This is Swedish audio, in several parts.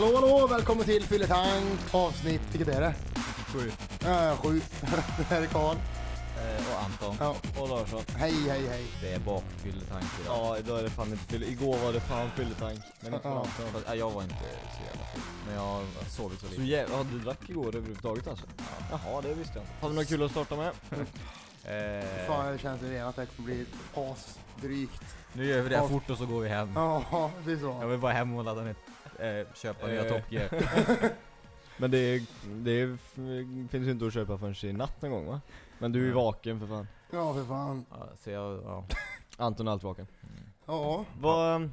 Hallå hallå, välkommen till Fylletank avsnitt, vilket är det? Sju. Äh, sju. det här är Karl. Eh, och Anton. Ja. Och Larsson. Hej hej hej. Det är bakfylletank idag. Ja, idag är det fan inte fylle. Igår var det fan fylletank. Men inte för Ja. Anton. Fast, ja, jag var inte så jävla full. Men jag har sovit så Så lite. jävla, ja, du drack igår överhuvudtaget alltså? Jaha, det visste jag inte. Har vi något kul att starta med? Eh, Fan det känns redan att det kommer bli asdrygt. nu gör vi det Ja. fort och så går vi hem. Ja, det är Jag så. vill bara hem och ladda ner. Eh, köpa nya Eh. Top Gear. Men det, det finns ju inte att köpa förrän i natt någon gång va? Men du är ju vaken för fan. Ja för fan. Ja, så jag, ja. Anton är alltid vaken. Ja. Vad...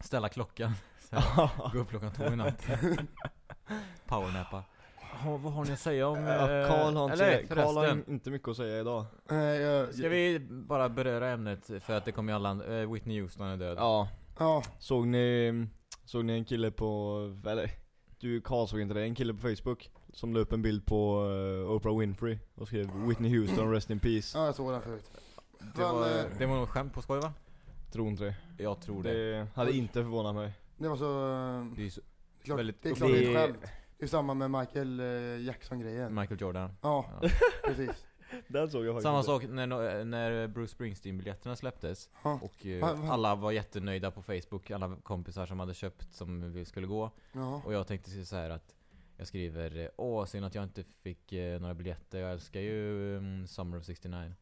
Ställa klockan. Så här, Gå upp klockan två i natt. Powernappa. Ja, vad har ni att säga om... Eh, Karl har, inte, Karl har inte mycket att säga idag. Eh, jag, Ska vi bara beröra ämnet för att det kommer ju alla eh, Whitney Houston är död. Ja, Ja. såg ni, såg ni en kille på, eller du Karl såg inte det, en kille på Facebook som la upp en bild på eh, Oprah Winfrey och skrev Whitney Houston rest in peace. ja, jag såg den förut. Det var, eh, det var nog skämt på skoj va? Tror inte det. Jag tror det. Det hade inte förvånat mig. Det var så... eh, Det är ju så, Klart, väldigt det är klart det är ett skämt. Det är samma med Michael eh, Jackson-grejen. Michael Jordan. Ja, Ja. precis. Den såg jag faktiskt Samma inte. sak när, när Bruce Springsteen-biljetterna släpptes Ja. och eh, Va- va- alla var jättenöjda på Facebook, alla kompisar som hade köpt som vi skulle gå. Ja. Och jag tänkte så här att jag skriver eh, Åh, synd att jag inte fick eh, några biljetter, jag älskar ju um, Summer of 69.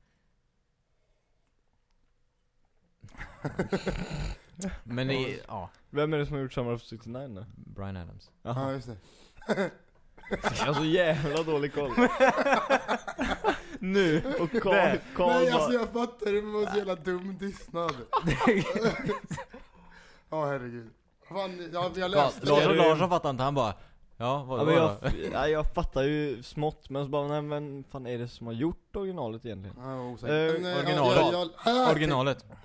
Men i, ja, Vem är det som har gjort Summer of 69 då? Brian Adams. ja, just det. Jag har så jävla dålig koll. Nu! Och Karl, Nej. Karl Nej bara, alltså jag fattar, det var så jävla dum tystnad. Ja herregud. Fan, ja, jag läste Larsson du- Larsson fattade inte, han bara Ja, vad Ja, men jag, det? ja, jag fattar ju smått men så bara, nej men fan är det som har gjort originalet egentligen? Ja, jag. Eh, Men, eh, originalet. jag- jag- ah, Originalet. jag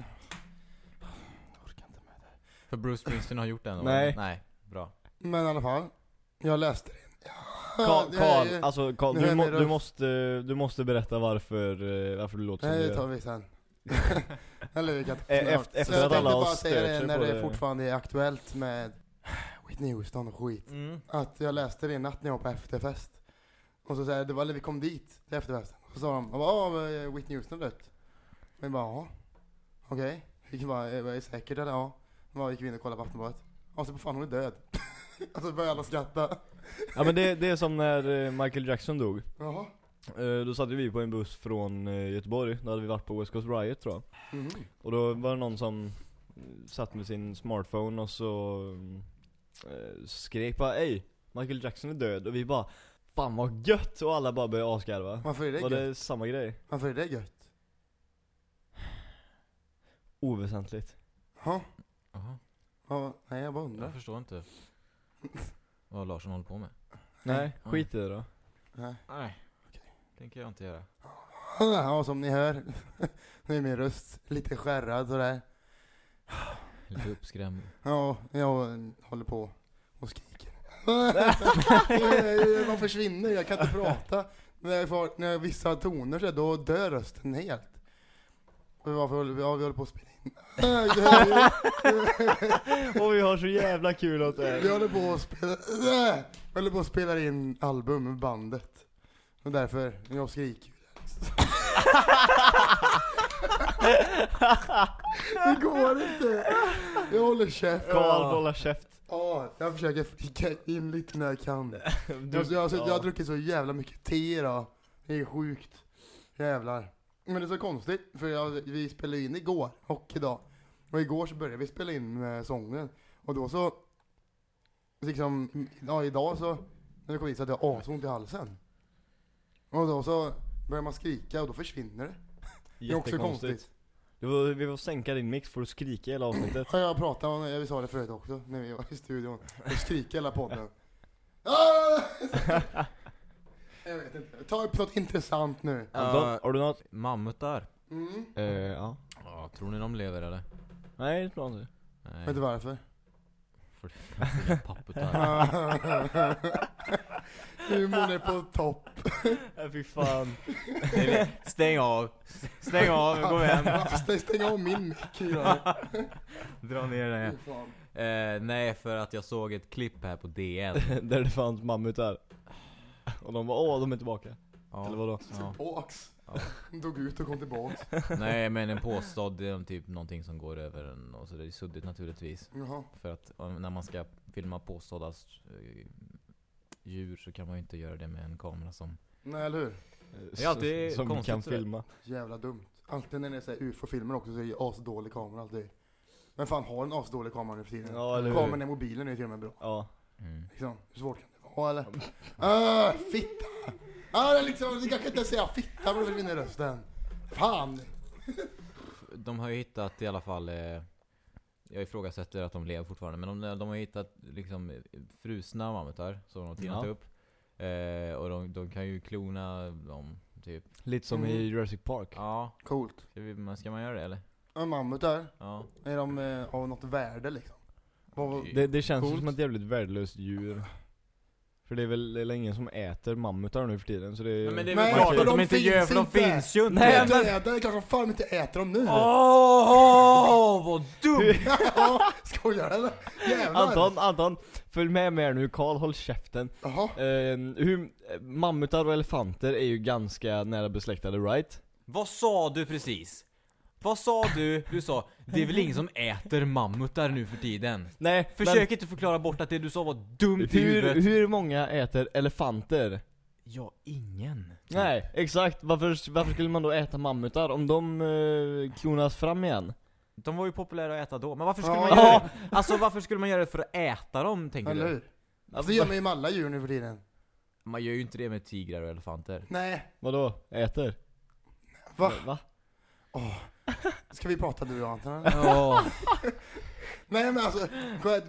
orkar inte med det. För Bruce Springsteen har gjort den? och- Nej. Nej, bra. Men i alla fall, jag läste det. Ja, Karl, Karl, alltså Karl, nu är du, må, det du, måste, du måste berätta varför, eh, varför du låter som Nej du det tar gör. vi sen. Eller vi kan Eh, snart. efter- efter Så jag att tänkte alla har bara säga det sig när på det det. fortfarande är aktuellt med Whitney Houston och skit. Mm. Att jag läste det i natt när jag var på efterfest. Och så säger det var när vi kom dit till efterfesten. Och så sa de, ja men Whitney Houston dött. Och vi bara, ja. Okej. Vi bara, är det säkert eller? Ja. Då gick vi in och kollade på Aftonbladet. Och så, fan hon är död. och så började alla skratta. Ja men det, det är som när eh, Michael Jackson dog. Jaha. Eh, Då satt ju vi på en buss från eh, Göteborg, då hade vi varit på West Coast Riot tror jag. Mhm. Och då var det någon som eh, satt med sin smartphone och så eh, skrek bara Ey, Michael Jackson är död och vi bara Fan vad gött! Och alla bara började asgarva. Varför är det Var gött? det samma grej? Varför är det gött? Oväsentligt. Ja. Jaha, ja. Nej jag bara jag undrar. förstår inte vad Larsson håller på med. Nej, skit i det då. Nej. Nej, tänker jag inte göra. Ja som ni hör. Nu är min röst lite skärrad sådär. Lite uppskrämd. Ja, jag håller på och skriker. Man försvinner, jag kan inte prata. När jag får, när jag vissa toner så då dör rösten helt. Och varför håller vi, ja, vi håller på att spela in. Och vi har så jävla kul åt det Vi håller på att spela, vi håller på att spela in album med bandet. Och därför, jag skriker. Det går inte. Jag håller käft. Karl hålla käft. Ja, jag försöker flika in lite när jag kan. Jag, jag, jag, jag har druckit så jävla mycket te idag. Det är sjukt. Jävlar. Men det är så konstigt, för jag, vi spelade in igår och idag. Och igår så började vi spela in med sången. Och då så, liksom, ja idag så, när vi kom hit så hade jag asont i halsen. Och då så börjar man skrika och då försvinner det. Det är också konstigt. Det var, vi får sänka din mix för att skrika hela avsnittet. Ja, jag pratade om, jag sa det förut också, när vi var i studion. Jag skriker hela podden. Ah! jag vet inte. Ta upp något intressant nu. Har du något? Mammutar. Mm. Eh, ja. Ja, tror ni de lever eller? Nej, det tror jag inte. Nej. Vet du varför? För det är papputar. Humorn är på topp. Fy fan. Stäng av! Stäng av, gå hem! Stäng, stäng av min mick. Dra ner den. Fy fan. Eh, nej, för att jag såg ett klipp här på DN. Där det fanns mammutar. Och de var åh, de är tillbaka. Ja. Eller vadå? Ja. Tillbaks. Ja. Dog ut och kom tillbaks. Nej men en påstådd, det är typ någonting som går över en och så det är suddigt naturligtvis. Jaha. För att när man ska filma påstådda eh, djur så kan man ju inte göra det med en kamera som... Nej eller hur? Det är alltid Som konstigt kan filma. Jävla dumt. Alltid när det är så ufo-filmer också så är det asdålig kamera alltid. Men fan har en asdålig kamera nu för tiden? Ja, eller hur? Kameran i mobilen är ju till och med bra. Ja. Mm. Liksom, hur svårt kan eller? Ah, fitta! Ah, det är liksom, jag kan inte säga fitta för att vinna rösten. Fan! De har ju hittat i alla fall, eh, jag ifrågasätter att de lever fortfarande, men de, de har ju hittat liksom frusna mammutar som de har tinat Ja. upp. Eh, och de, de kan ju klona dem, typ. Lite som Mm. i Jurassic Park. Ja, Coolt. ska, vi, men ska man göra det eller? En mammut där, Ja. är de eh, av något värde liksom? Vad, Det, det känns ju Coolt. som ett jävligt värdelöst djur. För det är väl det är ingen som äter mammutar nu för tiden så det är Nej, men det är Nej, väl klart för att de, de inte finns gör, för de inte. finns ju inte! Nej, men- det, är, klart som fan inte äter dem nu! Åh, vad dumt! Ja, Skojar du eller? Jävlar! Anton, Anton, följ med mig här nu, Karl håll käften. Jaha, Eh, hur, mammutar och elefanter är ju ganska nära besläktade right? Vad sa du precis? Vad sa du? Du sa, det är väl ingen som äter mammutar nu för tiden? Nej, Försök inte förklara bort att det du sa var dumt i hur, huvudet. hur många äter elefanter? Ja, ingen. Nej, exakt. Varför, varför skulle man då äta mammutar om de eh, klonas fram igen? De var ju populära att äta då, men varför skulle Ja. man göra det? Alltså varför skulle man göra det för att äta dem, tänker eller du? hur? Alltså, det gör man ju med alla djur nu för tiden. Man gör ju inte det med tigrar och elefanter. Nej, Vadå? Äter? va? Va? Ska vi prata du och Anton? Ja, Nej men alltså,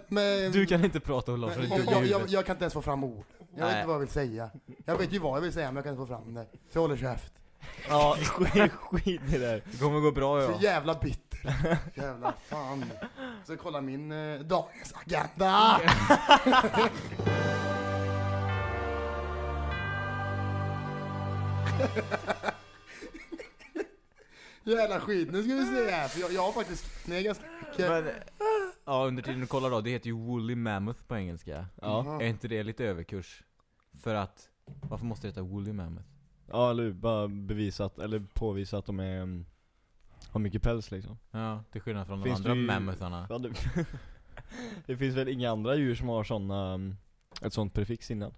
men, du kan inte prata och Lars, jag, jag, jag, jag kan inte ens få fram ord. Jag vet Nej. inte vad jag vill säga. Jag vet ju vad jag vill säga men jag kan inte få fram det. Så jag håller käft. Ja, skit, skit i det där. Det kommer gå bra Så ja. jävla bitter. Jävla fan. Så kolla min eh, dagens agenda. Jävla skit, nu ska vi se här, för jag, jag har faktiskt ner ganska. Men, ja under tiden du kollar då, det heter ju Woolly Mammoth på engelska. Ja. Är inte det lite överkurs? För att, varför måste det heta Woolly Mammoth? ja eller bara bevisat, eller påvisa att de är, mm, har mycket päls liksom. Ja, till skillnad från de Finns andra det ju- mammutharna. Ja, det, det finns väl inga andra djur som har såna, mm, ett sånt prefix innan?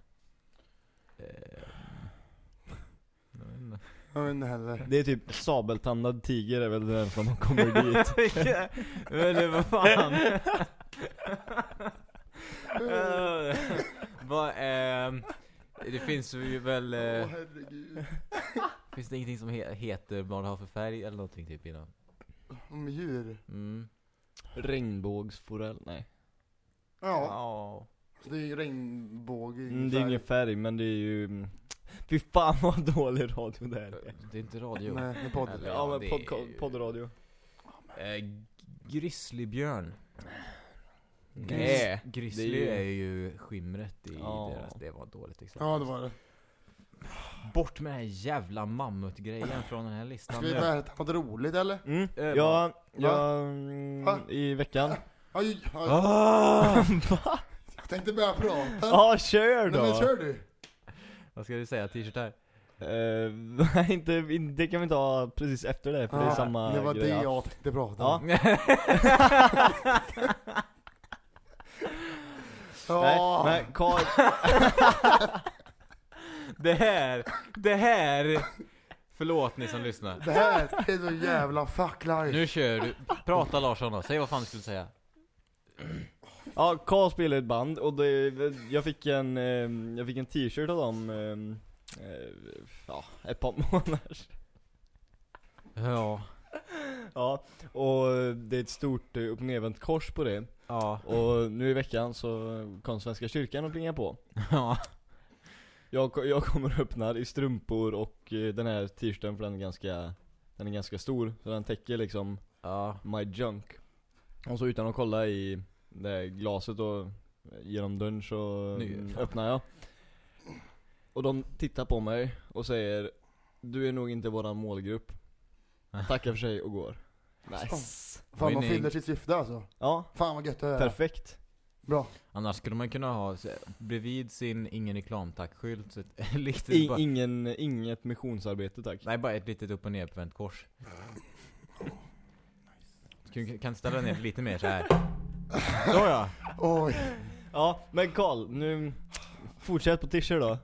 Eh, jag vet inte. Jag vet inte heller. Det är typ sabeltandad tiger är väl den som kommer dit. Men det var fan. Eh, Vad ehm, Det finns ju väl, Åh eh, herregud. finns det ingenting som he heter vad det har för färg eller någonting typ innan? Om djur. Mm. Regnbågsforell, nej. Ja, Ja. det är ju regnbåge Mm, det är ingen färg men det är ju, mm, fy fan vad dålig radio det här är. Det är inte radio. Nej, det är podd. Eller- Ja men det är podca- ju- poddradio. Eh, grizzlybjörn. Nej, Grizzly det är ju- är ju skimret i Ja. deras, det var ett dåligt exempel. Ja det var det. Bort med den här jävla mammutgrejen från den här listan Ska vi nu. berätta något roligt eller? Mm, Eh, ja, ja, mm, Va? i veckan. Aj, aj, Ah! Va? jag tänkte börja prata. Ja, kör då! Nej men kör du. Vad ska du säga? T-shirt här? Eh, nej, inte, in- det kan vi inte ha precis efter det för det är Ja, samma Det var grej. det ja. jag tänkte prata Ja. om. Nej, Ja. men Karl, det här, det här Förlåt ni som lyssnar Det här är så jävla fuck life. Nu kör du, prata Larsson då, säg vad fan du skulle säga ja, Karl spelar i ett band och det, jag fick en, eh, jag fick en t-shirt av dem, eh, eh, ja, ett par månader. Ja Ja, och det är ett stort eh, upp och nervänt kors på det. Ja, Och nu i veckan så kom Svenska kyrkan och plingade på. ja Jag, jag kommer och öppnar i strumpor och eh, den här t-shirten för den är ganska, den är ganska stor. Så den täcker liksom Ja, my junk. Och så utan att kolla i det glaset och genom dörren så fan. öppnar jag. Och de tittar på mig och säger Du är nog inte våran målgrupp. Tackar för sig och går. Nice. Fan nej. fyller sitt syfte alltså. Ja, Fan vad gött det är. perfekt. Bra. Annars skulle man kunna ha, bredvid sin ingen reklam litet I, bara, ingen, inget missionsarbete tack. Nej, bara ett litet upp och nervänt kors. Kan, kan du ställa ner lite mer så här. Så ja! Oj. Ja, men Karl, nu fortsätt på t-shirt då.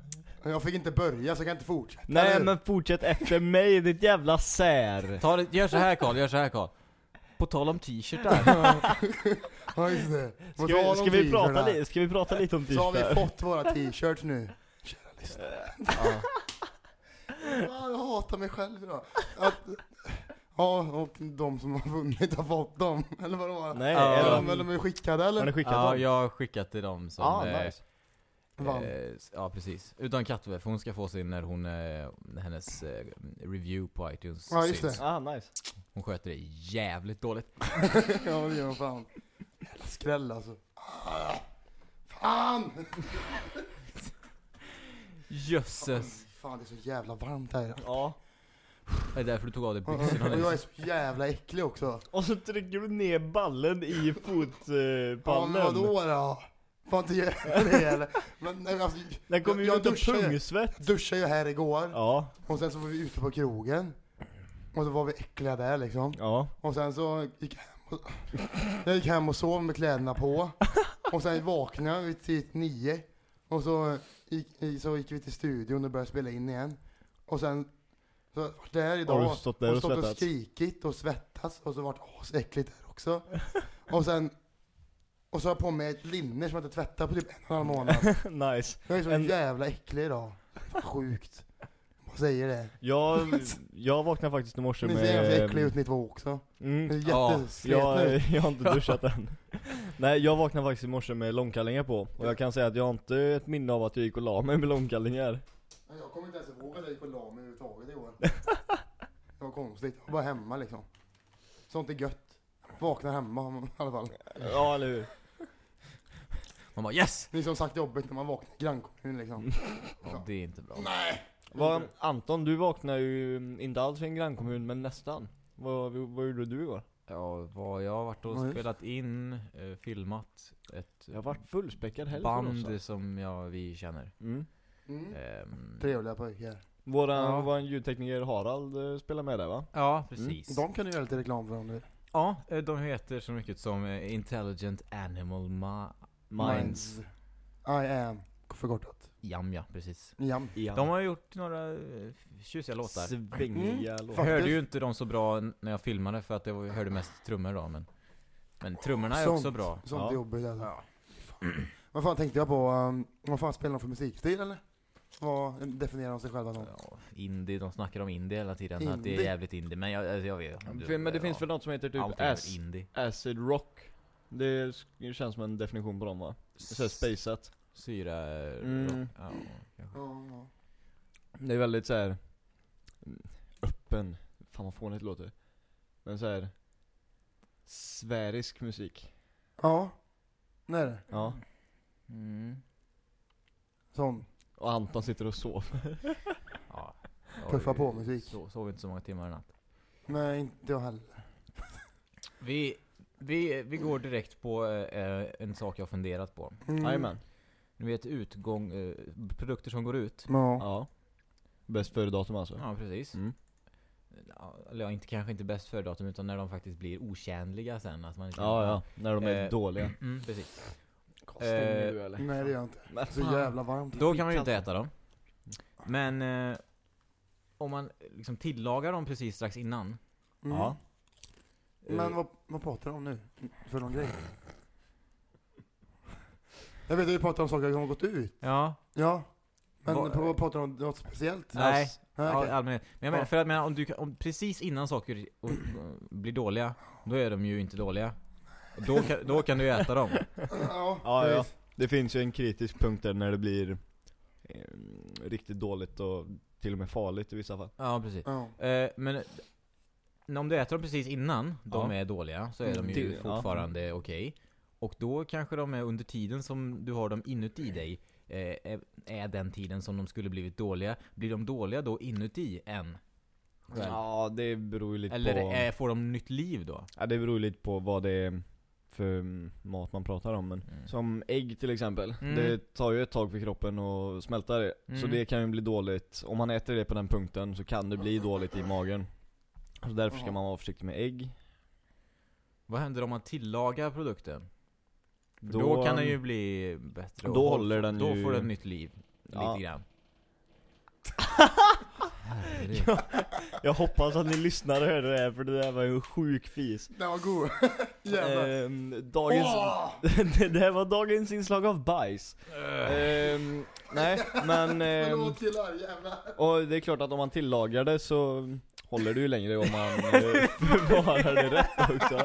Jag fick inte börja så jag kan inte fortsätta. Nej eller men fortsätt efter mig ditt jävla sär. Ta det, gör så här Karl, gör så här Karl. På tal om t-shirtar. Ja just det. På Ska tal vi, om ska, vi prata t-shirtar, li, ska vi prata lite om Så har vi t-shirtar? fått våra t-shirts nu. Kära lyssnare. Ja. Ja, jag hatar mig själv idag. Att, ja, och de som har vunnit har fått dem. Eller vad det var. Nej, Ja, Eller är de, de, eller de är skickade har eller? ni skickat ja, dem? jag har skickat till dem som... ah, eh, nice. Vann. eh, ja precis. Utan Katve, för hon ska få sin när hon, eh, hennes eh, review på iTunes Ja, just syns. det. Ah, nice. Hon sköter det jävligt dåligt. ja det gör de fan. Jävla skräll alltså. Ah, Fan! Jösses. Fan det är så jävla varmt här. Ja. Det är därför du tog av dig Och byxorna och jag är så jävla äcklig också. Och så trycker du ner ballen i Ja fotpallen. men vadå då? Får inte göra det eller? Men nej, alltså, Den kommer ju Jag ut ju. pungsvett. duschade ju här igår. Ja, Och sen så var vi ute på krogen. Och så var vi äckliga där liksom. ja. Och sen så gick jag hem och, jag gick hem och sov med kläderna på. Och sen vaknade jag vid typ nio. Och så gick, så gick vi till studion och började spela in igen. Och sen så var jag där idag. Har du stått där och stått och svettats? skrikit och svettats och så vart det asäckligt där också. Och sen och så har jag på mig ett linne som jag inte tvättat på typ en och en halv månad. nice. Jag är så En- jävla äcklig idag. Fan, Sjukt. Jag säger det. Jag, jag vaknade faktiskt i morse Ni med... ser ganska äckliga ut ni två också. Ni Mm. Ja, jätteslet Jag, nu. jag har inte duschat än. Nej, jag vaknade faktiskt i morse med långkallingar på. Och jag kan säga att jag har inte ett minne av att jag gick och la mig med långkallingar. Jag kommer inte ens ihåg att jag gick och la mig överhuvudtaget igår. Det var konstigt. Jag var bara hemma liksom. Sånt är gött. Vaknar hemma i alla fall. Ja, eller hur? Man bara yes! Det är som sagt jobbigt när man vaknar i grannkommunen liksom. Ja, det är inte bra. Nej! Vad, Anton, du vaknade ju inte alls i en grannkommun, men nästan. Vad, vad gjorde du igår? Ja, vad jag har varit och just. spelat in, eh, filmat ett Jag har varit fullspäckad helg för band som jag, vi känner. mm. Mm. Ehm, Trevliga pojkar. Våran, Ja. våran ljudtekniker Harald eh, spelar med där va? Ja, precis. De kan du göra lite reklam för om du Ja, eh, de heter så mycket som eh, Intelligent Animal Ma... Minds. I am. Förkortat. Jam, ja, precis. Jam. Ja. De har gjort några eh, tjusiga låtar. Svängiga Mm. låtar. Jag hörde ju inte dem så bra n- när jag filmade för att jag hörde mest trummor då, men... Men trummorna är Sånt. också bra. Sånt Ja. jobbigt alltså. Ja. Vad fan tänkte jag på? Um, vad fan spelar de för musikstil eller? Vad definierar de sig själva som? Ja, indie, de snackar om indie hela tiden, att det är Indie? jävligt indie, men jag, alltså, jag vet Men det finns väl något som heter typ ac- indie. acid rock? Det känns som en definition på dem va? Såhär spacet. Syra, Mm. rock, ja, kanske. Ja, ja. Det är väldigt så här mm, öppen, fan vad fånigt det låter. Men så här sfärisk musik. ja. Det är det. Ja. Mm. Sån. Och Anton sitter och sover. Ja. Puffa Oj, på musik. Så, sov inte så många timmar i natt. Nej, inte jag heller. Vi, vi, vi går direkt på eh, en sak jag har funderat på. Mm. Jajamän. Ni vet utgång, eh, produkter som går ut. Ja. Ja. Bäst före datum alltså. Ja, precis. Mm. Eller ja, inte, kanske inte bäst före datum utan när de faktiskt blir otjänliga sen. Att man inte Ja, ja. När de är Eh, dåliga. Mm, precis. Stänger Eh, du eller? Nej det gör jag inte. Men Så fan. jävla varmt. Då kan man ju inte äta dem. Men eh, om man liksom tillagar dem precis strax innan. Mm. Ja. eh, Men vad, vad pratar du om nu? För någon grej? Jag vet att vi pratar om saker som har gått ut. Ja, Ja. Men på, vad pratar du om något speciellt? nej. Ja, okej. allmänhet. Men jag menar, Ja. för att menar, om, du, om precis innan saker och, och, blir dåliga, då är de ju inte dåliga. Då kan, då kan du äta dem. Ja, Ja, ja. Det finns ju en kritisk punkt där när det blir eh, riktigt dåligt och till och med farligt i vissa fall. Ja, precis. Ja. Eh, men om du äter dem precis innan de Ja. är dåliga, så är de Mm, ju till- ja. fortfarande okej. Och då kanske de är under tiden som du har dem inuti dig, eh, är, är den tiden som de skulle blivit dåliga. Blir de dåliga då inuti än? väl? Ja, det beror ju lite Eller på... eh, får de nytt liv då? Ja, det beror ju lite på vad det är för mm, mat man pratar om men Mm. Som ägg till exempel, Mm. det tar ju ett tag för kroppen att smälta det Så Mm. det kan ju bli dåligt, om man äter det på den punkten så kan det bli dåligt i magen Så därför ska man vara försiktig med ägg Vad händer om man tillagar produkten? Då, Då, kan den ju um, bli bättre då håll- håller den Då ju- får den nytt liv, Ja. lite grann Herregud. Ja, Jag hoppas att ni lyssnade och hörde det här för det där var ju en sjuk fis Den var god. Jävlar. Ehm, Dagens, Åh! det, här var dagens inslag av bajs Ehm, Nej, men ehm, Förlåt killar, jävlar. Och det är klart att om man tillagar det så håller det ju längre om man eh, förvarar det rätt också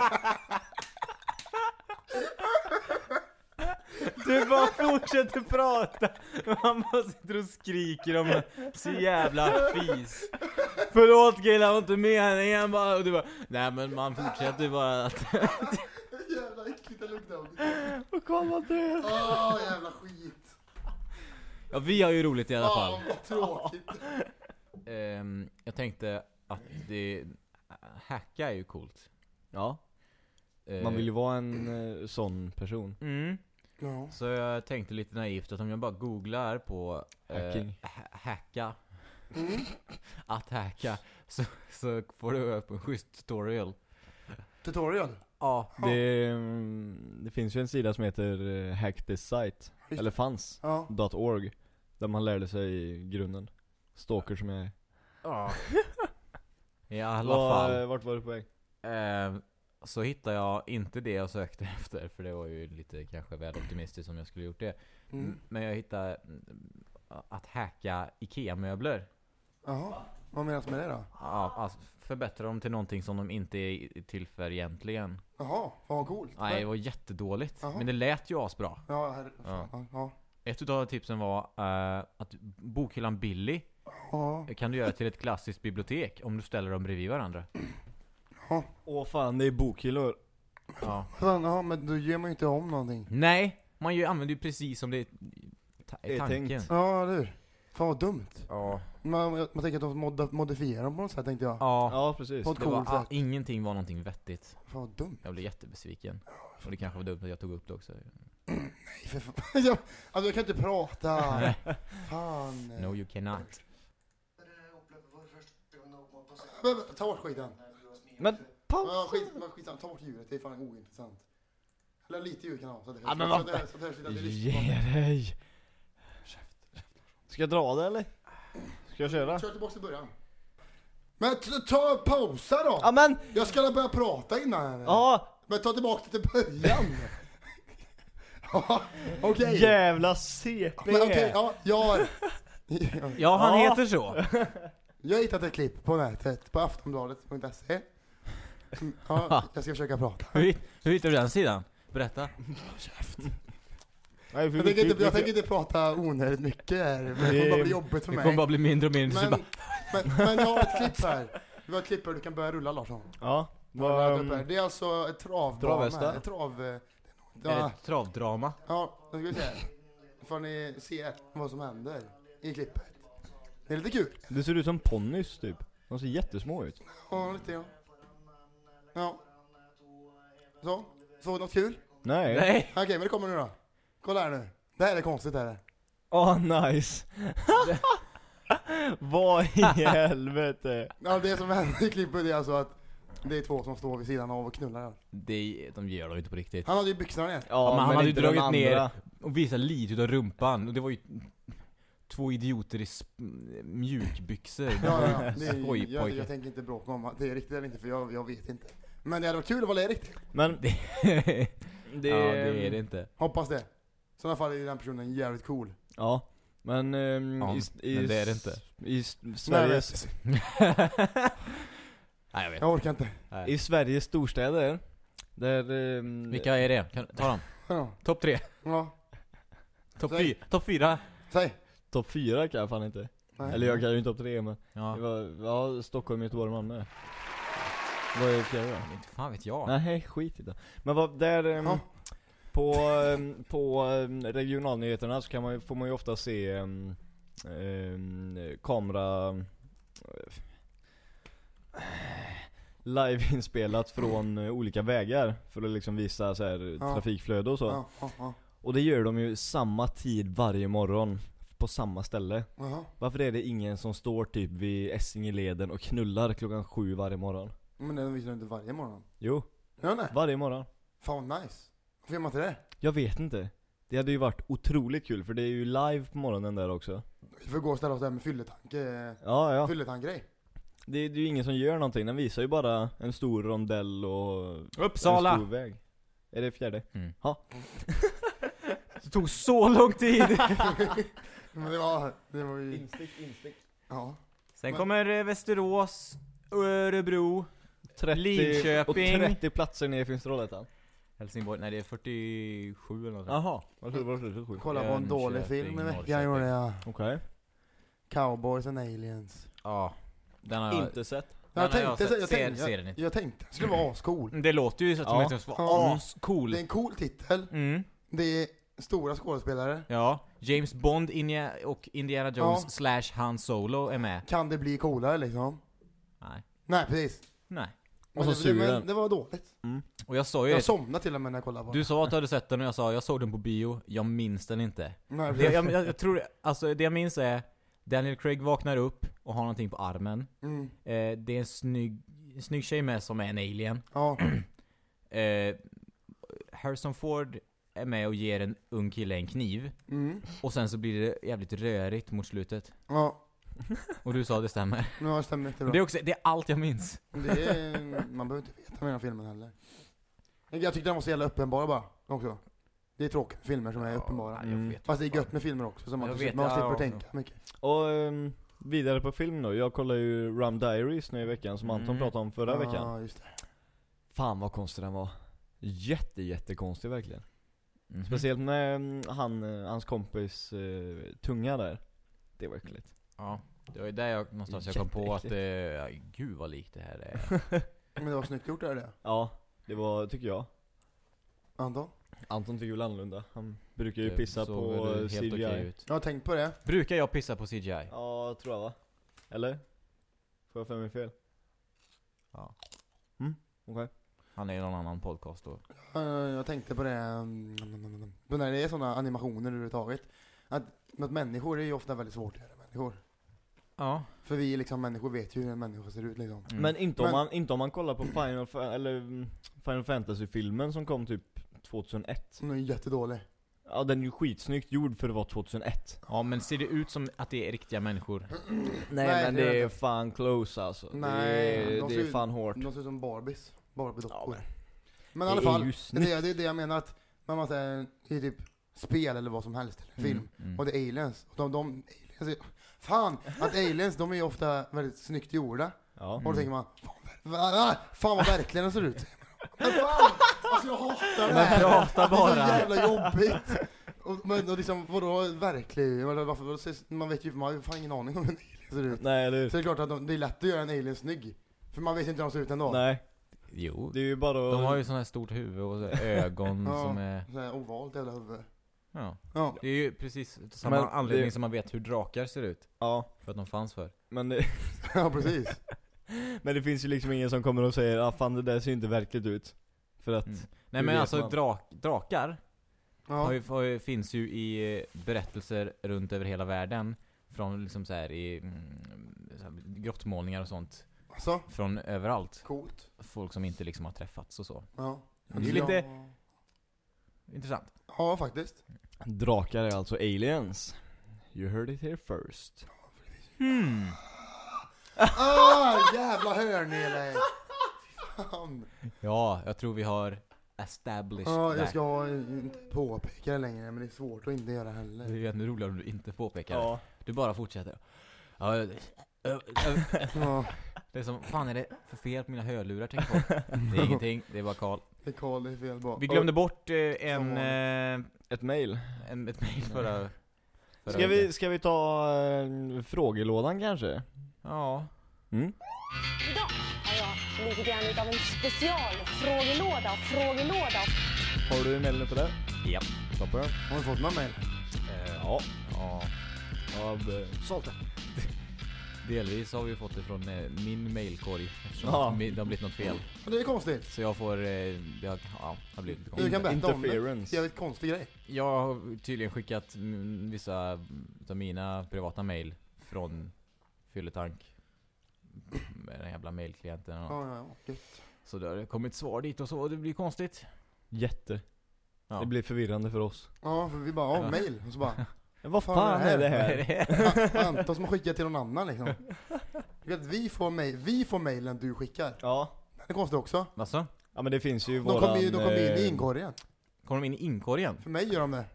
Du bara fortsätter prata, man bara sitter och skriker om så jävla fis. Förlåt killar, var inte meningen bara, och du bara Nej men man fortsätter ju bara. Att Jävla äckligt det luktar. Och komma död Åh jävla skit. Ja vi har ju roligt i alla fall. Vad tråkigt. Ehm, Jag tänkte att det, hacka är ju coolt. Ja, Eh, man vill ju vara en eh, sån person. Mm. Ja. Så jag tänkte lite naivt att om jag bara googlar på eh, Hacking. ha- hacka, Mm. att hacka, så, så får du upp en schysst tutorial Tutorial. Ja, det, mm, det finns ju en sida som heter eh, Hack this site, Just eller fanns, Ja. .org Där man lärde sig grunden Stalker som jag är ja. I alla fall Vart var du på väg? eh, Så hittade jag inte det jag sökte efter, för det var ju lite kanske väl optimistiskt om jag skulle gjort det Mm. Men jag hittade att hacka IKEA-möbler Jaha. Vad menas med det då? Ja, alltså förbättra dem till någonting som de inte är till för egentligen Jaha, fan vad coolt. Nej, det var jättedåligt. Jaha. Men det lät ju asbra. Ja, här, Ja. ja. ja. Ett utav tipsen var eh, att bokhyllan Billy Ja. kan du göra till ett klassiskt bibliotek om du ställer dem bredvid varandra. Ja. Åh fan, det är bokhyllor Ja. Fan, ja, men då ger man ju inte om någonting. Nej, man ju, använder ju precis som det är ta- Det är tanken. tänkt. Ja, eller hur? Fan vad dumt. Ja. Man, man tänker att de mod modifierar dem på något sätt tänkte jag. Ja. Ja precis På ett Det var, coolt ah, sätt. ingenting var någonting vettigt. Fan vad dumt. Jag blev jättebesviken. Och det kanske var dumt att jag tog upp det också. Nej för fan. jag, alltså jag kan inte prata. Fan. No you cannot. Men, men, Ta bort skiten. Men paus! Ja, skit, men skitsamma, ta bort djuret, det är fan ointressant. Eller lite djur kan jag ha. Så det, Ja, men så vad det, så det, det, Ge dig! Ska jag dra det eller? Ska jag köra? Kör tillbaka till början. Men t- ta pausa då! Ja men! Jag ska börja prata innan. Ja! Men ta tillbaka det till början. ja, okej. Jävla CP! Men okej, ja, jag har... Ja, han Ja. heter så. Jag har hittat ett klipp på nätet, på aftonbladet.se. Ja, jag ska försöka prata. Hur, hur hittade du den sidan? Berätta. Nej, för Jag vi- tänker inte, vi- jag tänker inte prata onödigt mycket här, för det kommer bara bli jobbigt för Det mig. kommer bara bli mindre och mindre. Men, bara, men, men jag har ett klipp här. Vi har ett klipp här du kan börja rulla Larsson. Ja, Vad, vad... det är alltså ett travdrama. Travhästar? Ett trav... eh, är det Ja, ett travdrama? ja, då ska vi se. Får ni se vad som händer i klippet. Det är lite kul. Det ser ut som ponnys typ. De ser jättesmå ut. Ja, lite ja. Ja. Så, såg du något kul? Nej. Nej! Okej, men det kommer nu då. Kolla här nu. Det här är konstigt det här. Åh nice! Vad i helvete? Ja, det som händer i klippet är alltså att det är två som står vid sidan av och knullar. Det, de gör de inte på riktigt. Han hade ju byxorna ner. Ja, men han hade ju inte dragit ner- andra. Och visar lite utav rumpan. Och det var ju två idioter i sp- mjukbyxor. Ja, ja, ja. Det är, jag, jag tänker inte bråka om det är riktigt eller inte för jag, jag vet inte. Men det hade varit kul att vara riktigt. Men det, det... ja, det är det inte. Hoppas det. I sådana fall är den personen jävligt cool. Ja. Men, ehm, Ja, i, i, men det är det inte. I Sveriges, Nej, Nej jag vet jag orkar inte. Nej. i Sveriges storstäder, där... ehm, Vilka är det? Kan, ta dem. Ja. Topp tre. ja. Topp fyra. Topp fyra. Säg. Topp fyra kan jag fan inte. Nej. Eller jag kan ju topp tre men. Ja. Det var, ja, Stockholm, Göteborg, Malmö. Vad är fjärde då? Inte fan vet jag. Nej, skit i det. Men vad, där... ehm, Ja. På, ehm, på ehm, regionalnyheterna så kan man, ju- får man ju ofta se ehm, ehm, kamera... live-inspelat från eh, olika vägar för att liksom visa så här, Ja. trafikflöde och så. Ja, ja, ja. Och det gör de ju samma tid varje morgon på samma ställe. Jaha. Varför är det ingen som står typ vid Essingeleden och knullar klockan sju varje morgon? Men den visar inte varje morgon. Jo, Ja, nej. varje morgon. Fan vad nice. Varför gör man inte det? Jag vet inte. Det hade ju varit otroligt kul för det är ju live på morgonen där också. Vi får gå och ställa oss där med fylletanke, Ja, ja. fylletankgrej. Det, är- det är ju ingen som gör någonting. Den visar ju bara en stor rondell och en Uppsala! stor väg. Är det fjärde? Mm. Ja. Det tog så lång tid! Men det var, det var ju, Instick, instick. ja. Sen kommer eh, Västerås, Örebro, 30, Linköping. Och 30 platser ner finns Trollhättan. Helsingborg, nej det är 47 eller något sånt. Jaha, jag trodde det var 37. Kolla på en dålig Jönköping, film i veckan Norrköping. gjorde jag. Okej. Cowboys and aliens. Ja. Den har jag, Inte sett. den Jag har jag tänkte, sett. jag Ser- tänkte, ser jag, den inte. jag tänkte det skulle vara ascool. Det låter ju så att Ja. de inte var Ja. ascool. Det är en cool titel. Mm. Det är stora skådespelare. Ja, James Bond India och Indiana Jones Ja. slash Han Solo är med. Kan det bli coolare liksom? Nej. Nej precis. Nej. Och så suger den. det var dåligt. Och jag sa ju Jag somnade till och med när jag kollade på Du den. sa att du hade sett den och jag sa jag såg den på bio, jag minns den inte. Nej, Det, jag, jag, jag tror, alltså det jag minns är Daniel Craig vaknar upp och har någonting på armen. mm. Eh, det är en snygg, en snygg tjej med som är en alien. Ja, Eh, Harrison Ford är med och ger en ung kille en kniv. mm. Och sen så blir det jävligt rörigt mot slutet. ja. Och du sa det stämmer. Har det stämmer Men Det är också, det är allt jag minns. Det är, man behöver inte veta med den filmen heller. Jag tyckte den var så jävla uppenbar bara, också. Det är tråkigt med filmer som är uppenbara. Ja, Mm. jag vet Fast det är gött med filmer också, så man, Jag man vet, slipper ja, tänka ja. mycket. Och ehm, vidare på film då. Jag kollar ju Rum Diaries nu i veckan som Anton Mm. pratade om förra veckan. Ja, just det. Fan vad konstig den var. Jätte, jättekonstig verkligen. Mhm. Speciellt med mm, han, eh, hans kompis eh, tunga där. Det var äckligt. Ja, det var ju där jag någonstans jag kom på att det, ja, gud vad likt det här är. Men det var snyggt gjort är det. Ja, det var, tycker jag. Anton? Anton tycker väl annorlunda. Han brukar ju Det pissa såg på väl eh, helt CGI. okej ut. Jag har tänkt på det. Brukar jag pissa på CGI? Ja, tror jag va? Eller? Får jag för mig fel? Ja. Mm, okej. Han är i någon annan podcast då. Eh, Jag tänkte på det, mm, när det är sådana animationer överhuvudtaget. Att, att människor är ju ofta väldigt svårt att göra människor. Ja. För vi liksom människor vet ju hur en människa ser ut liksom. Mm. Men inte om, Men- man, inte om man kollar på Final, Fa- eller, mm, Final Fantasy-filmen som kom typ 2001. Den är ju jättedålig. Ja den är ju skitsnyggt gjord för att vara 2001. Ja men ser det ut som att det är riktiga människor? Nej, Nej, men det det är är inte. fan close alltså. Nej, det är, de det ser är ut- fan hårt. De ser ut som Barbies. Barbie-dockor. Ja, men i det alla är fall, ju det, är- det är det jag menar att, när man säger i typ spel eller vad som helst, eller film, Mm. och det är aliens. Och de, de aliens är, fan, att aliens de är ju ofta väldigt snyggt gjorda. Ja. Och då tänker man, fan, va, va, fan vad verkligen de ser ut. Men fan, alltså jag hatar det Men här. prata Det är så bara! jävla jobbigt. Och, men och liksom, vadå verklig? Vadå, Varför, vadå, ses- man vet ju, man har ju fan ingen aning om hur en alien ser ut. Nej eller hur? Så det är klart att de, det är lätt att göra en alien snygg. För man vet ju inte hur de ser ut ändå. Nej, Jo. det är ju bara De har ju sån här stort huvud och så ögon Ja. som är... Så här ovalt jävla huvud. Ja. Ja. Det är ju precis samma Men anledning det- som man vet hur drakar ser ut. Ja, För att de fanns för. men det, ja, precis. men det finns ju liksom ingen som kommer och säger ah, fan det där ser ju inte verkligt ut. För att, Mm. Nej men alltså man? drak, drakar Ja. ju, ju, finns ju i berättelser runt över hela världen. Från liksom så här i mm, så här, grottmålningar och sånt. Alltså, Från överallt. coolt. Folk som inte liksom har träffats och så. Ja. Det är lite intressant. Ja, faktiskt. Drakar är alltså aliens. You heard it here first. Hmm. Ah, jävla hörnele! Fan. Ja, jag tror vi har established Ja, jag ska inte påpeka det längre, men det är svårt att inte göra Det är heller. ju ännu roligare om du inte påpekar det. Ja. Du bara fortsätter. Ja, ö- ö- ö- Ja, det är som, fan är det för fel på mina hörlurar tänker jag på. Det är ingenting, det är bara Karl. Det är fel på. Vi glömde bort eh, en, eh, Ett mail. en, ett mejl förra, förra Ska vi, veckan. ska vi ta eh, frågelådan kanske? Ja. Mm? Idag har jag lite grann utav en specialfrågelåda, frågelåda. Har du mejlen på det? Japp. Toppen. Har du fått någon mail? Eh, Ja. ja. Av eh, Salten. Delvis har vi fått det från eh, min mailkorg eftersom Ja. mi- det har blivit något fel. Men det är konstigt. Så jag får, eh, det har, ja, har blivit lite Du konstigt. kan berätta om det. Interference. Jävligt konstig grej. Jag har tydligen skickat mm, vissa av mina privata mail från Fylletank med den jävla mailklienten. och- Ja, ja, ja. Gött. Så det har kommit svar dit och så, och det blir konstigt. Jätte. Ja. Det blir förvirrande för oss. Ja, för vi bara, ja, Ja. mail. Och så bara, vad Fan, fan är det Vad är här? det? Anton som har skickat till någon annan liksom. Du vet, vi får mail, vi får mailen du skickar. Ja. Det är konstigt också. Alltså, Ja men det finns ju De våran... kommer ju de kommer in i eh, inkorgen. kommer de in i inkorgen? För mig gör de det.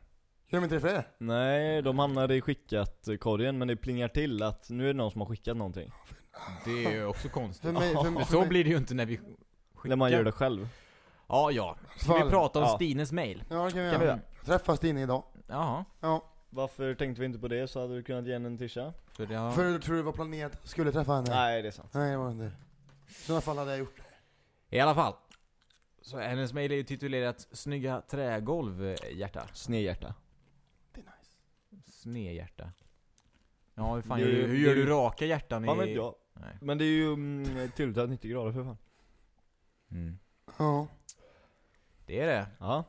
Gör de inte det för er? Nej, de hamnar i skickat-korgen men det plingar till att nu är det någon som har skickat någonting. Det är ju också För konstigt. mig, för, För för så mig. blir det ju inte när vi skickar. När man gör det själv. Ja, ja. Ska Fall. vi prata om Ja. Stines mail? Ja, det kan vi Kan vi göra. Träffas Stine idag. Jaha. Ja. Varför tänkte vi inte på det så hade du kunnat ge henne en tisha? För det har... För tror du det var planerat skulle träffa henne? Nej det är sant. Nej, det var det inte. I sådana fall hade jag gjort det. I alla fall. Så hennes mail är ju titulerat 'Snygga trägolv eh, hjärta' Snedhjärta. Det är nice. Snedhjärta. Ja, hur fan Det gör du, hur det gör är du raka hjärtan Fan i... vet jag. Nej. Men det är ju mm, tilltaget 90 grader för fan. Mm. Ja. Det är det. Ja.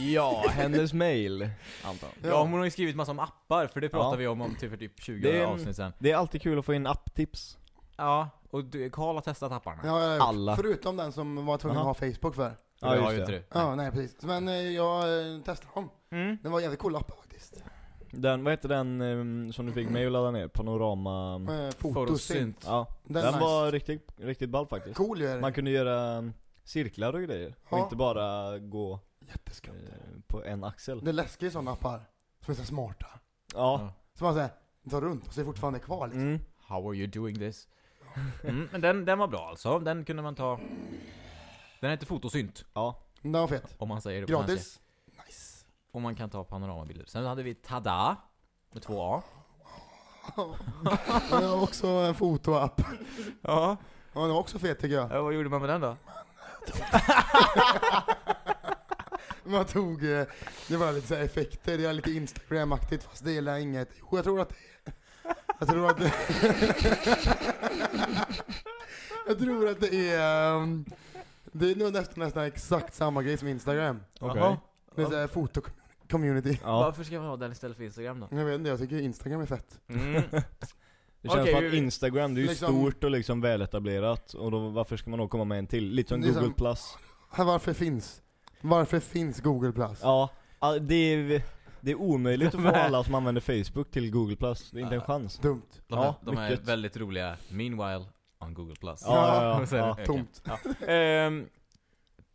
Ja, hennes mail. Anton. Ja. hon har ju skrivit massa om appar, för det pratade Ja. vi om, om typ för typ 20 Det är en- avsnitt sen. Det är alltid kul att få in apptips. Ja, och du, Karl har testat apparna. Ja, jag har gjort. Alla. Förutom den som var tvungen Aha. att ha Facebook för. Ja, har just ju det. inte du. Ja, nej precis. Men eh, jag eh, testade dem. Mm. Det var jävligt coola appar faktiskt. Den, vad heter den um, som du fick mig att ladda ner? Panorama... Eh, Fotosynt. Fotosynt. Ja, Den, den, var riktigt, riktigt ball faktiskt. Cool ju är Man det. kunde göra um, cirklar och grejer. Och Ja. inte bara gå Jätteskumt. eh, på en axel. Det är läskigt i sådana appar. Som är så smarta. Ja. Som man säger, tar runt och så är det fortfarande kvar liksom. Mm. How are you doing this? Mm, men den, den var bra alltså. Den kunde man ta... Den heter fotosynt, Ja. Den var fet. om man säger det på svenska. Gratis. Nice. Och man kan ta panoramabilder. Sen hade vi Tada, med två A. Det var också en fotoapp. Ja. Ja, den var också fet tycker jag. ja. Vad gjorde man med den då? Man tog, eh, det var lite så här effekter, det är lite Instagram-aktigt fast det är inget. Jo, jag tror att det är, jag tror att det Jag tror att det är, um, det är nog nästan, nästan exakt samma grej som Instagram. Okej. Jaha. Det är så här foto-community. Ja. Varför ska man ha den istället för Instagram då? Jag vet inte, jag tycker Instagram är fett. Mm. Det känns Okej, som att Instagram, det är ju Liksom- stort och liksom väletablerat. Och då, varför ska man då komma med en till? Lite som är Google Plus. Varför finns, varför finns Google Plus? Ja, ja, det är, det är omöjligt att få alla som använder Facebook till Google Plus. Det är inte en Ja. chans. Dumt. De, här, Ja, de är mycket. väldigt roliga. Meanwhile, on Google+. Plus. Ja, ja, ja. Ja. Tomt. Ehm,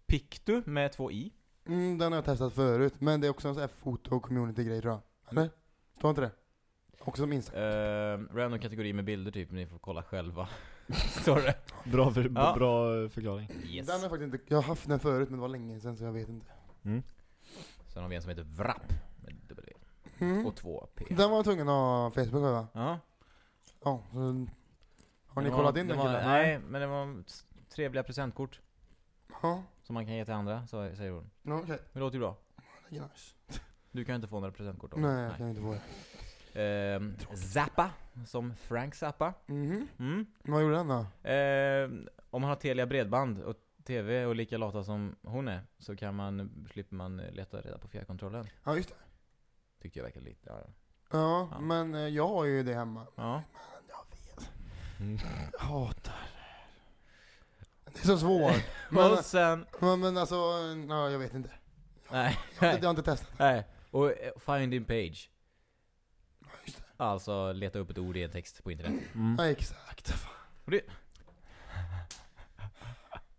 Pictu med två i. Mm, den har jag testat förut, men det är också en sån här foto-community-grej tror jag. Eller? Står inte det? Också som Instagram. Ehm, random kategori med bilder typ, ni får kolla själva. Det. Bra, för, Ja. bra förklaring. Yes. Den har jag faktiskt inte, jag har haft den förut men det var länge sedan så jag vet inte. Mm. Sen har vi en som heter Wrapp med W Mm. och två P. Den var jag tvungen att ha Facebook va? Ja. Ja, så har ni Det kollat var- in det den var, killen? Nej, men det var s- trevliga presentkort Ja, som man kan ge till andra, så säger hon. ja okej. Det låter ju bra. Det är nice. Du kan inte få några presentkort då. Nej, jag kan inte få det. Ehm, Zappa, som Frank Zappa. Mhm. Mm. Vad gjorde den då? Ehm, om man har Telia Bredband och TV och lika lata som hon är, så kan man, slipper man leta reda på fjärrkontrollen. Ja just det. Tyckte jag verkade lite, ja. Ja, Ja. men eh, jag har ju det hemma. ja. Mm. Jag hatar det. är så svårt. Men, och sen, men, men alltså, ja, jag vet inte. nej, Jag har inte, jag har inte testat. nej. Och eh, find in page. Just det. Alltså leta upp ett ord i en text på internet. Mm. Ja, exakt.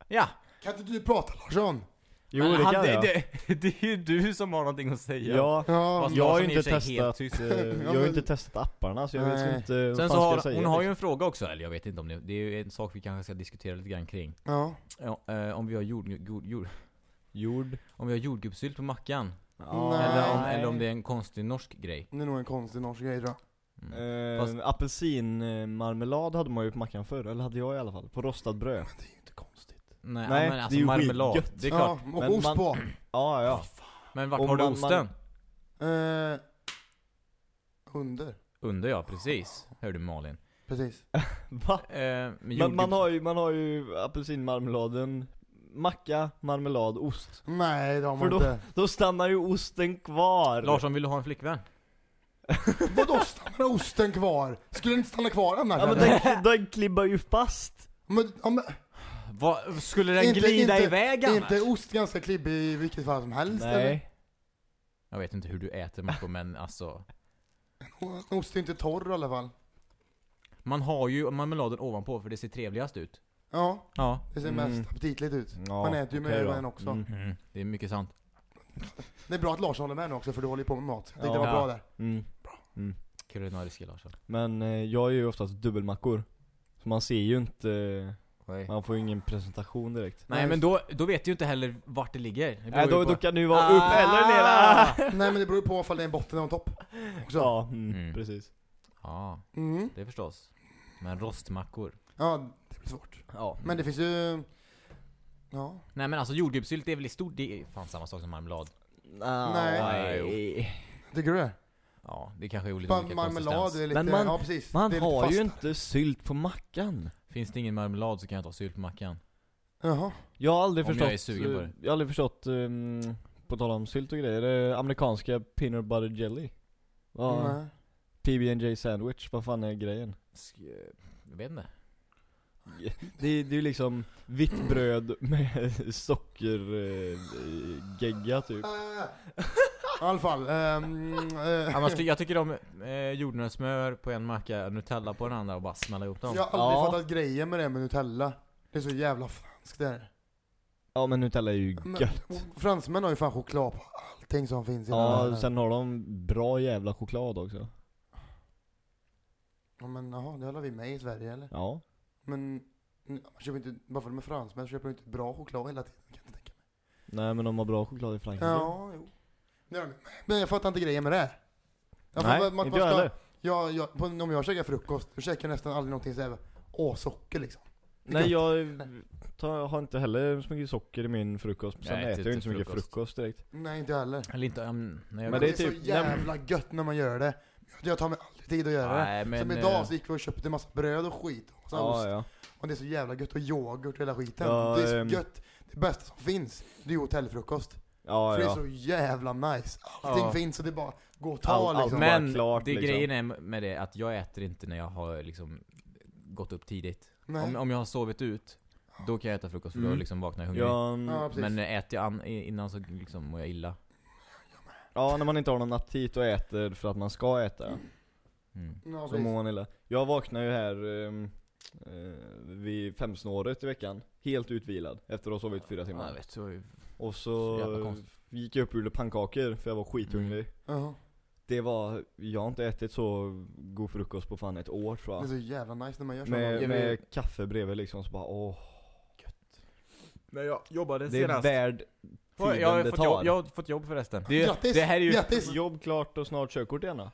Ja! Kan inte du prata Larsson? Jo Men det han- kan jag. det, det är ju du som har någonting att säga. Ja, Ja, Fast jag har Larsson är i inte och för sig helt testat, tyst. eh, jag har ju inte testat apparna så jag vet Nej. inte vad Sen fan så ska har säga. hon har ju en fråga också, eller jag vet inte om det, det är ju en sak vi kanske ska diskutera lite grann kring. ja. Ja, eh, om vi har jord, jord, jord, Jord. om vi har jordgubbssylt på mackan. Ja. Eller, om, eller om det är en konstig norsk grej. Det är nog en konstig norsk grej tror jag. Mm. Eh, Fast- Apelsinmarmelad hade man ju på mackan förr, eller hade jag i alla fall. På rostad bröd. Men det är ju inte konstigt. Nej, Nej, men det är alltså ju marmelad. skitgött. Det är klart. Ja, och Men ost man- på. Ja, ja. Men vart Och har du man- osten? Eh, under. Under ja, precis. Hörde Malin. Precis. Va? Eh, men Men man har ju, man har ju apelsinmarmeladen, macka, marmelad, ost. Nej, det har För då- inte. Då stannar ju osten kvar. Larsson, vill du ha en flickvän? Vadå stannar osten kvar? Skulle den inte stanna kvar annars Ja men eller? den, den klibbar ju fast. Men, ja, men, Vad, skulle den Inte- glida inte- iväg är annars? inte ost ganska klibbig i vilket fall som helst eller? Nej. Jag vet inte hur du äter mackor men alltså Ost är inte torr i alla fall. Man har ju marmeladen ovanpå för det ser trevligast ut Ja, Ja det ser Mm. mest aptitligt ut. Ja, Man äter ju okej med då. den också. Mm. Det är mycket sant Det är bra att Lars håller med nu också för du håller ju på med mat. Jag tänkte Ja. det var bra där. Mm. Kulinariska Larsson Men eh, jag är ju oftast dubbelmackor. Så man ser ju inte, Nej, man får ju ingen presentation direkt. Nej men då, då vet du ju inte heller vart det ligger det beror Nej ju då, på- då kan ju vara Ah! upp eller ner. Ah! Nej men det beror ju på ifall det är en botten och en topp. Också. Ja, mm, Mm. precis. Ja, Mm. det förstås Men rostmackor Ja, det blir svårt. Ja. Men det finns ju... Ja. Nej men alltså jordgubbssylt är väl i stort, det är fan samma sak som marmelad Nej. Nej. Tycker du det? Ja, det kanske är olika, olika marmelad är lite... Men man- ja precis. Man det är lite har ju inte sylt på mackan. Finns det ingen marmelad så kan jag ta sylt på mackan Jaha. Jag har aldrig Om förstått, jag är sugen på det. eh, jag har aldrig förstått, um, på tal om sylt och grejer, det amerikanska peanut butter jelly. Ja, Nej. PB&J sandwich, vad fan är grejen? Jag vet inte Det, är- ju liksom vitt bröd med sockergegga typ. Äh, I alla fall. eh, Annars, jag tycker om eh, jordnötssmör på en macka, Nutella på den andra och bara smälla ihop dem jag har aldrig Ja. fattat grejen med det med Nutella. Det är så jävla franskt det är. Ja men Nutella är ju Men, gött. fransmän har ju fan choklad på allting som finns i den Ja, här sen har de bra jävla choklad också. Ja men jaha, det håller vi med i Sverige eller? Ja. Men man köper inte, bara för att de är fransmän så köper de inte bra choklad hela tiden kan jag inte tänka mig. Nej men de har bra choklad i Frankrike. Ja, jo. Det. Men jag fattar inte grejen med det. Jag Nej, får- man- inte man jag heller. Ja, jag, på, om jag käkar frukost, då käkar jag nästan aldrig någonting såhär, åh socker liksom. Det Nej gott. jag tar, har inte heller så mycket socker i min frukost. Sen Jag äter jag inte så mycket frukost. frukost direkt. Nej inte jag heller. Eller inte, um, när jag Men det, det är, typ- så jävla gött när man gör det. Jag tar mig aldrig tid att göra det. Nej men... Som eh, idag så gick vi och köpte en massa bröd och skit. Och, ost. Ja ja. och det är så jävla gött och yoghurt och hela skiten. Ja, det är så ehm. gött. Det bästa som finns, det är ju hotellfrukost. Ja för det är ja. så jävla nice. Allting Ja. finns och det är bara gå och ta All- allt liksom. Men klart, det liksom. grejen är med det att jag äter inte när jag har liksom gått upp tidigt. Om, om jag har sovit ut, då kan jag äta frukost för då Mm. liksom vaknar jag hungrig. Ja, Ja, precis. Men äter jag an, innan så liksom mår jag illa. ja, när man inte har någon aptit och äter för att man ska äta. Mm. Ja, Så mår man illa. Jag vaknar ju här ehm, eh, vid femsnåret i veckan. Helt utvilad efter att ha sovit fyra Ja, timmar. jag vet, så, Och Så så konstigt. gick jag upp och gjorde pannkakor för jag var skithungrig. Jaha. Det var, jag har inte ätit så god frukost på fan ett år tror Det är jag. så jävla nice när man gör så. Med, med kaffe bredvid liksom så bara åh. När jag jobbade Det är värd tiden jag, har det fått tar. jobb, jag har fått jobb förresten. Det, Grattis! det här är ju... Grattis! Jobb klart och snart körkort igen då.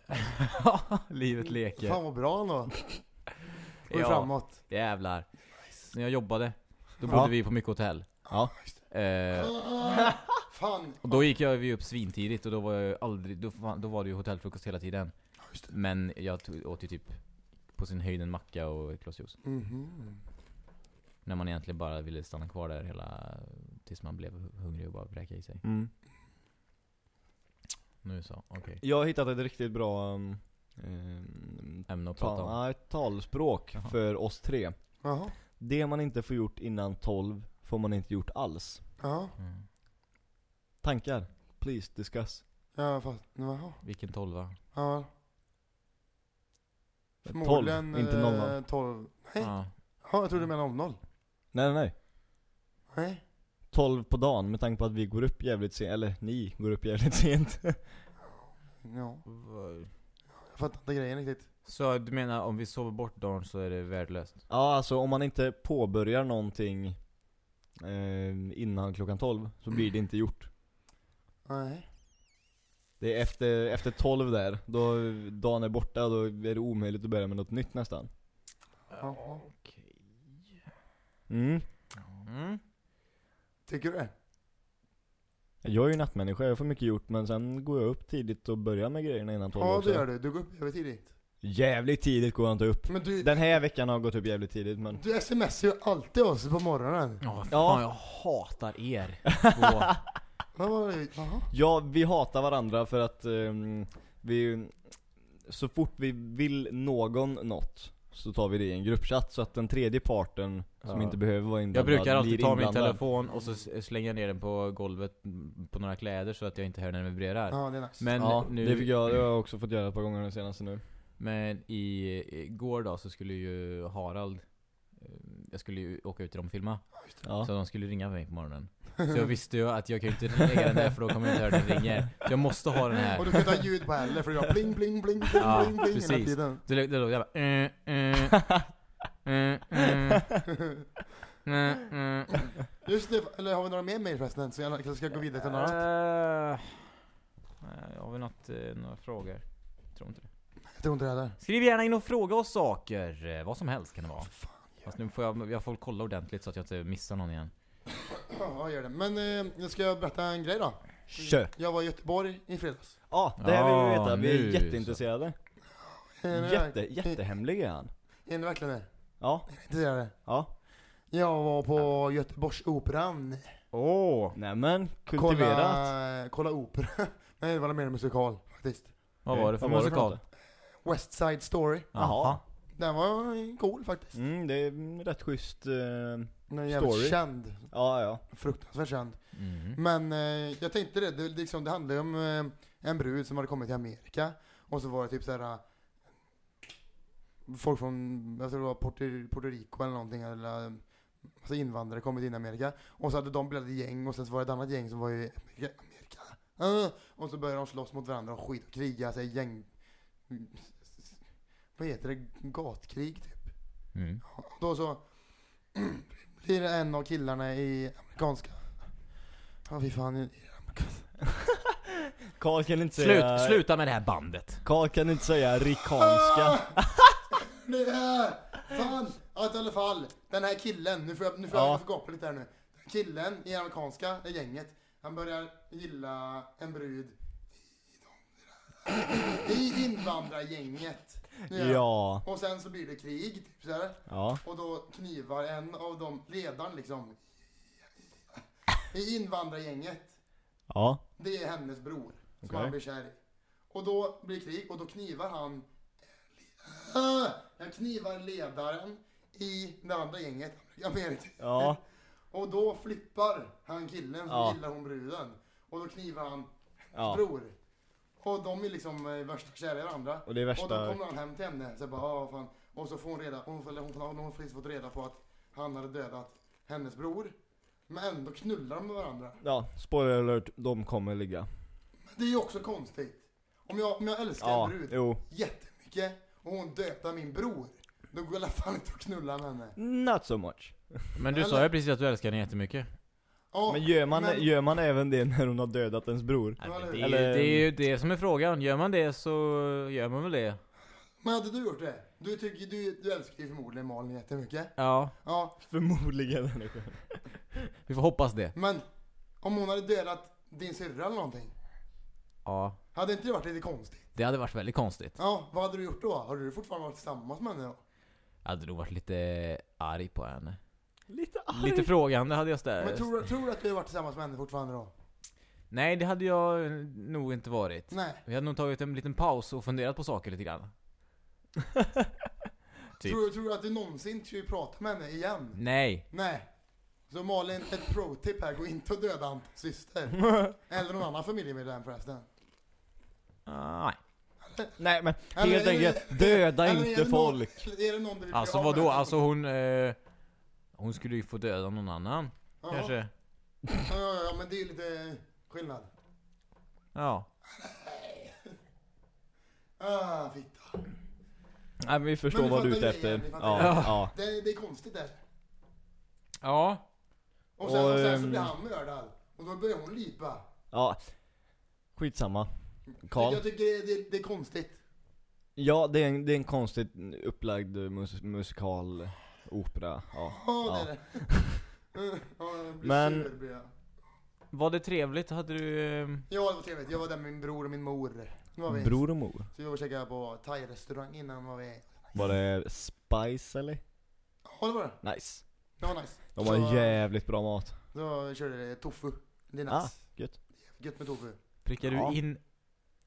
Livet leker. Fan vad bra ändå. Går Ja. framåt. Jävlar. När jag jobbade, då Ja. bodde vi på mycket hotell. Ja. Eh, Fan. och då gick jag vi upp svintidigt och då var jag aldrig, då, fan- då var det ju hotellfrukost hela tiden. Just det. Men jag tog, åt ju typ på sin höjd en macka och ett glas juice. Mhm. När man egentligen bara ville stanna kvar där hela, tills man blev hu- hungrig och bara vräka i sig. Mm. Nu så, okej. Jag har hittat ett riktigt bra um, um, Ämne att prata om. ta, nej, talspråk Jaha. för oss tre. Jaha. Det man inte får gjort innan 12 får man inte gjort alls. Ja. Mm. Tankar? Please discuss. Ja fast, jaha. Vilken tolva? Ja. 12, Förmodligen inte 00. eh, 12. Nej. Ja. Ja, jag trodde du menade 00. Nej nej nej. Nej. 12 på dagen med tanke på att vi går upp jävligt sent, eller ni går upp jävligt sent. Ja. Jag fattar inte grejen riktigt. Så du menar om vi sover bort dagen så är det värdelöst? ja alltså om man inte påbörjar någonting eh, innan klockan 12 så blir det inte gjort. Nej. Det är efter, efter 12 där, då dagen är borta, då är det omöjligt att börja med något nytt nästan. Okej. Mm. Mm. Tycker du det? Jag är ju nattmänniska, jag får mycket gjort men sen går jag upp tidigt och börjar med grejerna innan 12 Ja också. det gör du. Du går upp över tidigt. Jävligt tidigt går jag inte upp. Men du, Den här veckan har gått upp jävligt tidigt men du smsar ju alltid oss på morgonen. Ja, vad Ja. jag hatar er två. Ja, vi hatar varandra för att ehm, vi, så fort vi vill någon något så tar vi det i en gruppchatt så att den tredje parten som Ja. inte behöver vara inblandad Jag brukar alltid ta min telefon och så s- slänger jag ner den på golvet på några kläder så att jag inte hör när den vibrerar. Ja, det är nice. Men ja, nu, det fick jag, det har jag också fått göra ett par gånger den senaste nu. Men i, igår då så skulle ju Harald eh, jag skulle ju åka ut till dem och filma, Ja. så de skulle ringa mig på morgonen. Så jag visste ju att jag kan ju inte lägga den där för då kommer jag inte höra när den ringer. Så jag måste ha den Och här. du kan ta ljud på heller för det gör bling bling bling bling Ja, bling bling hela precis. tiden. Det låter jag bara eh, eh, eh, eh, eh. Just det, eller har vi några mer mejl förresten? Så jag kanske ska gå vidare till något annat. Nej, Har vi något, några frågor? Tror inte det. Jag det heller. Skriv gärna in och fråga oss saker, eh, vad som helst kan det vara. Fast nu får jag, jag får kolla ordentligt så att jag inte missar någon igen. Ja, gör det. Men eh, jag ska berätta en grej då. Kör! Jag var i Göteborg i fredags. Ja, det här vill vi veta, vi nu är så. jätteintresserade. Är ni Jätte, jättehemlig är han. Är ni verkligen det? Ja, Intresserade? ja. Jag var på Göteborgsoperan. Åh! Nämen, kultiverat. Kolla, kolla opera. Nej, det var mer musikal faktiskt. Vad var det för Vad musikal? något? West Side Story. Jaha. Den var cool faktiskt. Mm, det är rätt schysst. eh, Den är jävligt Story. känd. ja, ja. Fruktansvärt känd. Mhm. Men eh, jag tänkte det, det, liksom, det handlar ju om eh, en brud som hade kommit till Amerika. Och så var det typ såhär eh, Folk från, jag tror det var Puerto, Puerto Rico eller någonting eller Alltså invandrare kommit in i Amerika. Och så hade de bildat ett gäng och sen så var det ett annat gäng som var i Amerika. Amerika. Ah, och så började de slåss mot varandra och skit och kriga sig gäng Vad heter det? Gatkrig typ. Mm. Då så blir det en av killarna i amerikanska Ja fy fan, i- Karl kan inte Slut, säga... sluta med det här bandet. Karl kan inte säga rikanska. Det är, fan, att i alla fall, den här killen, nu får jag, nu får jag, Ja. jag får lite här nu. Killen i amerikanska det gänget, han börjar gilla en brud i, i invandrargänget. Ja. Och sen så blir det krig, typ så här. Ja. Och då knivar en av de, ledaren liksom, i invandrargänget. Ja. Det är hennes bror som Okej. han blir kär i. Och då blir det krig och då knivar han Ah! Jag knivar ledaren i det andra gänget, Amerika. Ja. Och då flippar han killen som Ja. gillar hon bruden. Och då knivar han Ja. bror. Och de är liksom eh, värsta kära i varandra. Och det är Och då värsta... kommer han hem till henne, så bara, ah, fan. Och så får hon reda, hon, eller hon, hon, hon precis fått reda på att han hade dödat hennes bror. Men ändå knullar de med varandra. Ja, spoiler alert, de kommer ligga. Men det är ju också konstigt. Om jag, om jag älskar Ja, en brud jo. jättemycket och hon dödar min bror. Då går jag i alla fall inte att knulla med henne. Not so much. Men du Eller- sa ju precis att du älskar henne jättemycket. Ja, Men gör man, men- gör man även det när hon har dödat ens bror? Det, är, Eller- det är ju det som är frågan. Gör man det så gör man väl det. Men hade du gjort det? Du, tycker, du, du älskar ju förmodligen Malin jättemycket. Ja, Ja, Förmodligen. vi får hoppas det. men om hon hade dödat din syrra eller någonting. Ja, Hade inte det varit lite konstigt? det hade varit väldigt konstigt. Ja, vad hade du gjort då? Hade du fortfarande varit tillsammans med henne då? Jag hade nog varit lite arg på henne. Lite Lite frågande hade jag Men ställt. tror, du- tror du att du har varit tillsammans med henne fortfarande då? Nej, det hade jag nog inte varit. Nej. Vi hade nog tagit en liten paus och funderat på saker lite grann. Typ. Tror, tror du att du någonsin skulle prata med henne igen? Nej. Nej. Så Malin, ett pro-tip här, gå inte och döda hans syster. Eller någon annan familjemedlem förresten. Ah, nej. Nej men Eller helt är det- enkelt, döda eller är inte det folk. Någon, är det någon du vill Alltså bli av vadå? Alltså hon... Eh, hon skulle ju få döda någon annan. Ja. Kanske. Ja, ja, ja, men det är lite skillnad. Ja. Ah, fitta. Nej men vi förstår Men vi vad du är ute fattar efter. grejen, vi fattar Ja, grejen. ja. Det, det är konstigt det. Ja. Och sen, Och, och sen så ehm, blir han mördad. Och då börjar hon lipa. Ja. Skitsamma. Karl? Jag tycker det, det, det är konstigt. Ja, det är en, det är en konstigt upplagd mus musikal, opera, ja. Ja, det det. Men-. Var det trevligt? Hade du... Eh, Ja, det var trevligt. Jag var där med min bror och min mor. Var vi, Bror och mor. Så vi var och käkade på thai-restaurang innan var vi... Var det Spice eller? Ja det var det. Nice. Det var nice. De har Så- jävligt bra mat. Då körde det tofu. Det är nice. Ah, gött. Gött med tofu. Prickar du Ja. in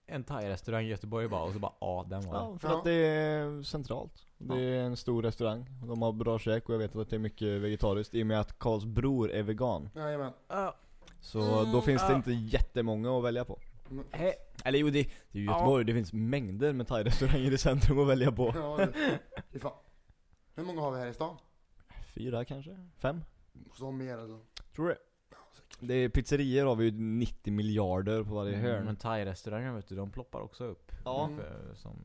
en thai-restaurang i Göteborg bara och så bara ja, den var Ja, för Ja. att det är centralt. Det är en stor restaurang. De har bra käk och jag vet att det är mycket vegetariskt i och med att Karls bror är vegan. Jajamän. Så då finns det inte jättemånga att välja på. Mm. Hej. Eller jo, det, det är ju Ja. Göteborg. Det finns mängder med thai-restauranger i centrum att välja på. Ja, det, det är fan. Hur många har vi här i stan? Fyra kanske? Fem? Måste ha mer alltså. Tror det. Det är pizzerior har vi ju 90 miljarder på varje hörn. Mm, Men thai-restauranger vet du, de ploppar också upp. Ja. Mm. För, som,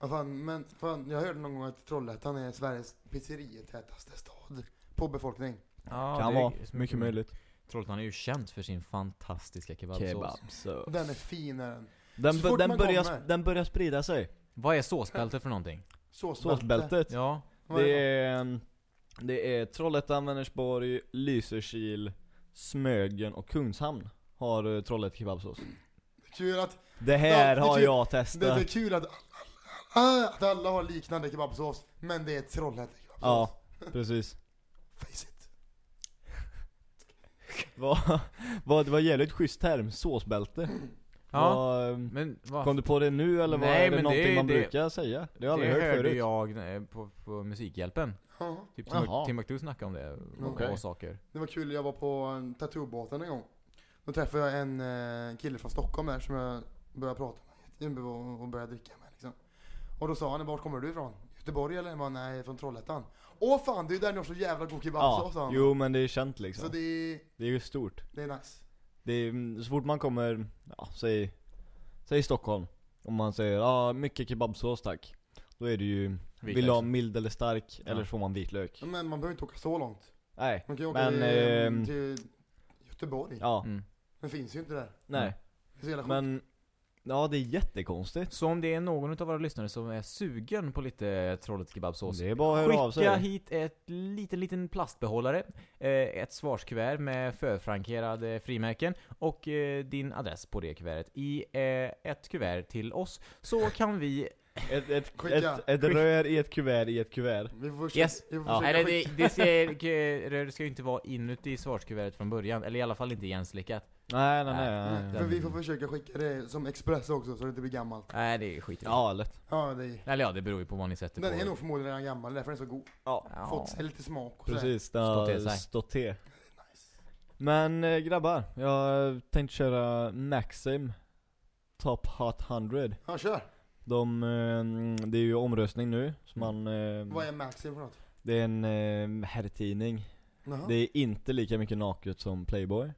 Ja, fan, men fan, jag hörde någon gång att Trollhättan är Sveriges pizzerietätaste stad. På befolkning. ja, kan det är vara, så mycket möjligt. Trollhättan är ju känt för sin fantastiska kebabsås. Kebabsås. Den är finare. Den, Så bör- fort den, börjar, den börjar sprida sig. Vad är såsbältet för någonting? Såsbälte. Såsbältet. Ja, är Det är, det är Trollhättan, Vänersborg, Lysekil, Smögen och Kungshamn har Trollhätte kebabsås. Kul att, Det här det har kul. jag det är testat. kul att, ah, att alla har liknande kebabsås. Men det är Trollhätte kebabsås. Ja, precis. Face it. Vad, vad, det var jävligt schysst term, såsbälte. ja. Vad, men vad? kom du på det nu eller vad Nej, är det någonting det- man det- brukar säga? Det har jag aldrig det hört hörde förut. jag eh, på, på Musikhjälpen. Typ Jaha. Timbuktu snackade om det och Okej. och saker. Det var kul, jag var på en tattoobåten en gång. Då träffade jag en eh, kille från Stockholm där som jag började prata med och, och började dricka med liksom. Och då sa han, vart kommer du ifrån? Göteborg eller? Jag bara, nej, från Trollhättan. Åh fan, det är där ni har så jävla god kebabsås sa Ja, han. jo men det är känt Så liksom. det är, Det är ju stort. det är nice. Det är, så fort man kommer, ja, säg, säg Stockholm. Om man säger ja, mycket kebabsås tack. Då är det ju, vill du ha mild eller stark, Ja. eller så får man vitlök. Men man behöver inte åka så långt. Nej, Man kan ju åka men, till, ehm, till Göteborg. ja, Mm. Den finns ju inte där. nej. Det är så jävla sjukt. Men, ja det är jättekonstigt. Så om det är någon av våra lyssnare som är sugen på lite Trollhätte kebabsås Det är bara att höra av Skicka sig. hit ett liten, liten plastbehållare, eh, ett svarskuvert med förfrankerade frimärken och eh, din adress på det kuvertet i eh, ett kuvert till oss. Så kan vi... Ett, ett, ett, ett rör i ett kuvert i ett kuvert. Vi får försöka, Yes. vi får Ja. försöka Eller skicka- det, det, ska, det ska ju inte vara inuti svarskuvertet från början, eller i alla fall inte igenslickat. Nej nej nej. Nej. nej. För vi får försöka skicka det som express också så det inte blir gammalt. Nej, det är skit i. Ja lätt. Ja, det är, Eller ja, det beror ju på vad ni sätter den på. är nog förmodligen redan gammal, därför är den så god. Ja. Ja. Fått sig lite smak och så här. Precis, det till har sig. stått till. Men eh, grabbar, jag tänkte köra Maxim Top Hot 100. Ja, kör. De, eh, det är ju omröstning nu, så man, eh, Vad är Maxim för något? det är en eh, herrtidning. Jaha. Det är inte lika mycket naket som Playboy.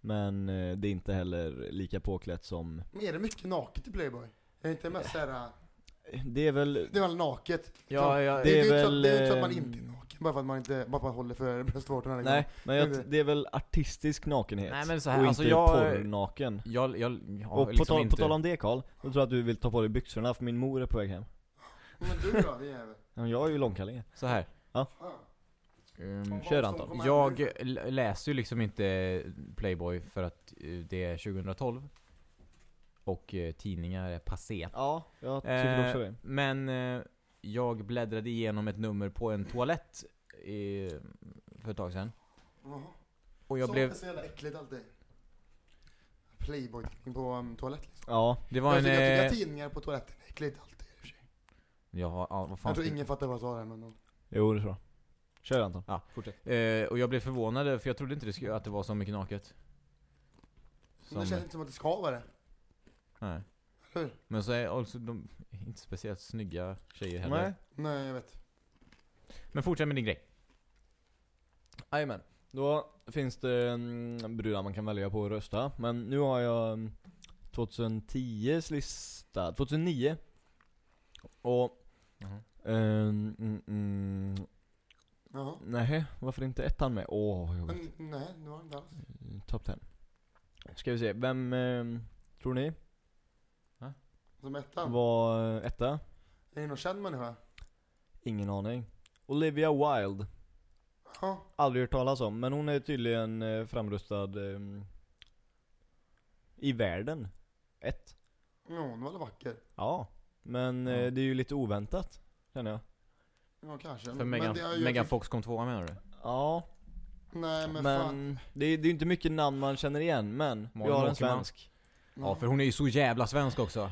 Men eh, det är inte heller lika påklätt som, Men är det mycket naket i Playboy? Är det inte mest såhär, det är väl, det är väl naket? Ja, ja, det, det är är ju inte så, väl, det är inte så att man eh, inte är naken, bara för att man inte, bara för att man håller för bröstvårtorna liksom. nej, men Det är jag, det. det är väl artistisk nakenhet. Nej, men så här, och alltså inte jag- porrnaken. Jag, jag, jag och på, liksom tal, inte... på tal om det Karl, då tror jag att du vill ta på dig byxorna för min mor är på väg hem. Men du då, jävel? Ja, men jag har ju långkallingar. Så här. Ah. Um, Kör, Anton. Jag l- läser ju liksom inte Playboy för att eh, det är 2012 Och eh, tidningar är passé Ja, jag tycker också det. Eh, Men eh, jag bläddrade igenom ett nummer på en toalett i, för ett tag sedan Jaha. Och jag så blev, är så jävla äckligt alltid. Playboy-tidning på um, toalett liksom. Ja, det var Jag en... tycker, jag tycker eh, att tidningar på toaletten är äckligt alltid i och för sig. Jaha, ja, vad fan Jag tror ingen fattar vad jag sa där men... jo det tror jag. Kör Anton. Ja. fortsätt. eh, Och jag blev förvånad för jag trodde inte det skulle, att det var så mycket naket Men Som, det känns inte som att det ska vara det. Nej. Hur? Men så är alltså de inte speciellt snygga tjejer heller Nej. Nej, jag vet. Men fortsätt med din grej Jajamän. Då finns det mm, brudar man kan välja på att rösta. Men nu har jag mm, 2010s lista, 2009. Och, Jaha. ehm, mm, mm, Jaha. nej, varför inte ettan med? Åh, jag vet. Men nej, det var inte alls. Top 10. Ska vi se, vem ehm, tror ni Som ettan. var eh, etta? Är det någon känd människa? Ingen aning. Olivia Wilde. Ja. Aldrig hört talas om, men hon är tydligen eh, framröstad ehm, i världen. Ett. Ja, hon var vacker. Ja. Men Ja. eh, det är ju lite oväntat, känner jag. Ja, kanske. För Megan, ju- Megan Fox kom tvåa menar du? Ja, Nej, men, men, fan. det, är, det är ju inte mycket namn man känner igen, men vi Malin har en svensk. Ja, för hon är ju så jävla svensk också.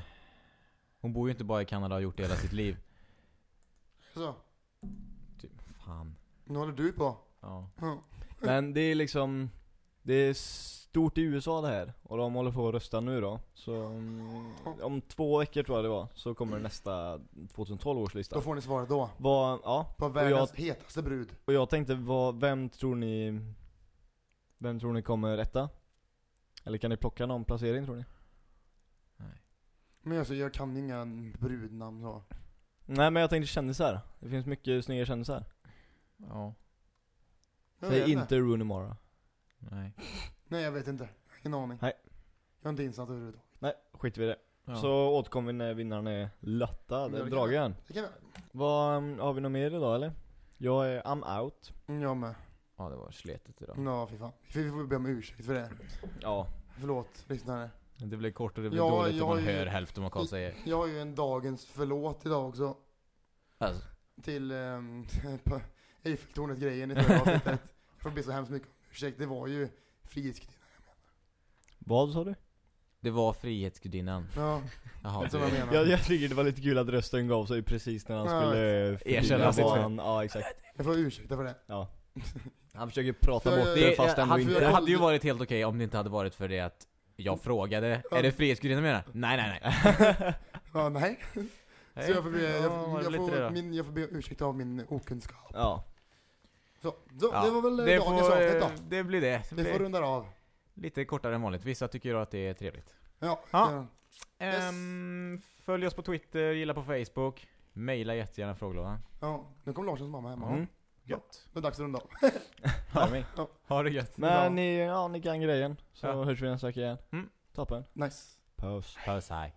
Hon bor ju inte bara i Kanada och har gjort det hela sitt liv. Så, Typ, fan. nu håller du på. Ja. Ja. Men det är liksom, det är stort i USA det här. Och de håller på att rösta nu då. Så mm, om två veckor tror jag det var, så kommer nästa 2012 års lista. Då får ni svaret då. Vad, ja, På och världens jag, hetaste brud. och jag tänkte, vad, vem tror ni, vem tror ni kommer etta? Eller kan ni plocka någon placering tror ni? Men alltså, jag kan inga brudnamn så. Nej men jag tänkte kändisar. Det finns mycket snygga kändisar. Ja. Jag Säg vet inte Rooney Mara. Nej. Nej, jag vet inte. Ingen aning. Nej. Jag är inte insatt överhuvudtaget. Nej, skit vi i det. Ja. Så återkommer vi när vinnaren är lottad, Ja, det kan dragen. Det kan Vad, um, har vi något mer idag eller? Jag är, I'm out. jag. Jag med. ja, det var sletet idag. Ja, fy fan. Vi får be om ursäkt för det. Ja. Förlåt, lyssnare. Det blir kort och det blir Ja, dåligt jag om man har ju- hör hälften vad Karl säger. Jag har ju en dagens förlåt idag också. Alltså, Till um, Eiffeltornet-grejen i förra avsnittet. Jag får be så hemskt mycket ursäkt. Det var ju Frihetsgudinnan. Vad sa du? det var Frihetsgudinnan. Ja, Jaha, det är så jag menar. Jag, jag tycker det var lite kul att rösten gav sig precis när han Ja, skulle eh, Erkänna sitt fel. Ja exakt. Jag får ursäkta för det. Ja. Han försöker prata För- bort Det- det fast det, ändå hade, inte. det hade ju varit helt okej om det inte hade varit för det att jag frågade, Ja. är det Frihetsgudinnan menar? Nej nej nej. Ja, nej. Så jag får be, jag, jag, det får, min, jag får be ursäkt av min okunskap. Ja. Så, så Ja, det var väl det dagens får, avsnitt då. Det blir det. Vi får runda av. lite kortare än vanligt. Vissa tycker ju att det är trevligt. Ja, Ja. Ehm, följ oss på Twitter, gilla på Facebook. Maila jättegärna frågelådan. ja. Nu kom Larssons mamma hem. Mm. Gött. Det är dags att runda av. Hör mig. Ha det gött. Men ni, ja, ni kan grejen. Så Ja. hörs vi nästa vecka igen. Mm. Toppen. Nice. Puss. Puss hej.